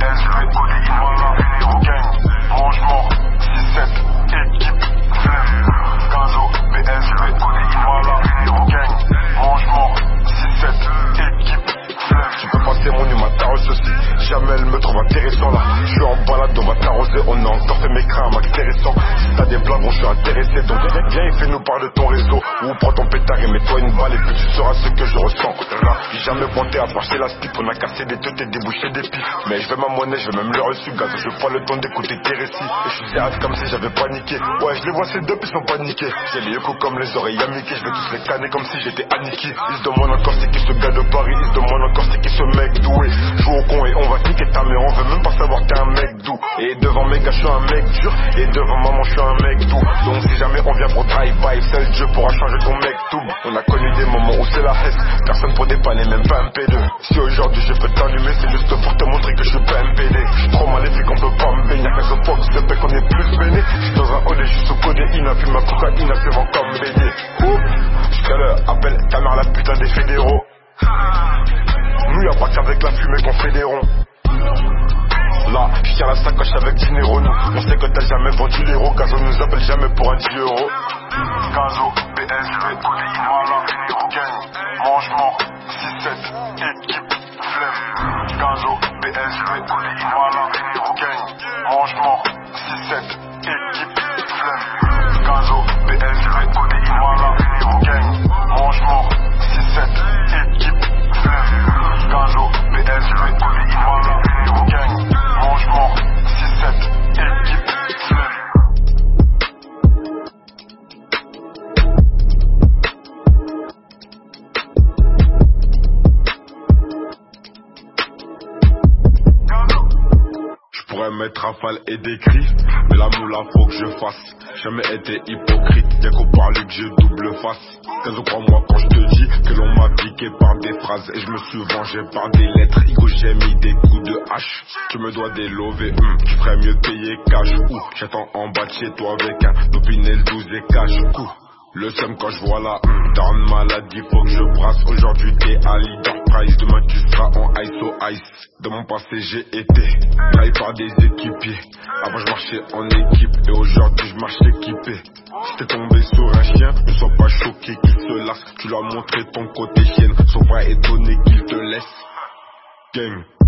LV, Poli, Mola, Véné, Rougagne. Franchement, intéressant là. Je suis en balade, on va t'arroser, on a encore fait mes crins à max intéressant. Si t'as des blagues, bon, je suis intéressé, donc viens et fais-nous part de ton réseau. Ou prends ton pétard et mets-toi une balle et puis tu sauras ce que je ressens. J'ai jamais pointé à part chez la stipe, on a cassé des têtes et débouché des pifs. Mais je veux ma monnaie, je veux même le reçu, gaz, je pas le temps d'écouter tes récits. Et je suis hâte comme si j'avais paniqué. Ouais, je les vois ces deux, ils sont paniqués. J'ai les échos comme les oreilles amiquées, je vais tous les canner comme si j'étais Aniki. Ils se demandent encore c'est qui ce gars de Paris, ils se demandent encore c'est qui ce mec doué. Joue au con et on va niquer ta mère, veut même pas savoir t'es un mec doux. Et devant mes gars, je suis un mec dur, et devant maman, je suis un mec doux. Donc si jamais on vient pour drive-by, seul Dieu pourra changer ton mec tout. On a connu des moments où c'est la haine, personne pour dépanner, même pas un P2. Si aujourd'hui je peux t'allumer, c'est juste pour te montrer que je suis pas un PD. Je trop maléfique, on peut pas me baigner, fox de paix qu'on est plus béné. Je dans un et je suis sous codéine, a vu ma cocaïne, a fait encore me baigner. Jusqu'à l'heure, appelle ta mère la putain des fédéraux. Nous y'a pas qu'avec la fumée qu'on fait des ronds. La sacoche avec 10 euros. Nous, on sait que t'as jamais vendu l'héros. Gazo nous appelle jamais pour un 10 euros. Gazo, PSV, Gang, Mangement, 6-7, équipe, flemme. Gazo, PSV, Gang, Mangement, 6-7, équipe, flemme. Mettre rafale et des cris, mais la moula faut que je fasse. Jamais été hypocrite, y'a qu'au parler que je double face. Caso crois-moi quand je te dis que l'on m'a piqué par des phrases et je me suis vengé par des lettres. Igo j'ai mis des coups de hache. Tu me dois des lovés, hum, tu ferais mieux payer cash ou j'attends en bas de chez toi avec un opinel 12 et cash coup. Le seum quand je vois la hum, maladie, faut que je brasse. Aujourd'hui t'es à price, demain tu seras en ice. De mon passé j'ai été trahi par des équipiers. Avant je marchais en équipe et aujourd'hui je marche équipé. Si t'es tombé sur un chien, ne sois pas choqué qu'il se lasse. Tu lui as montré ton côté chienne, sois pas étonné qu'il te laisse. Game.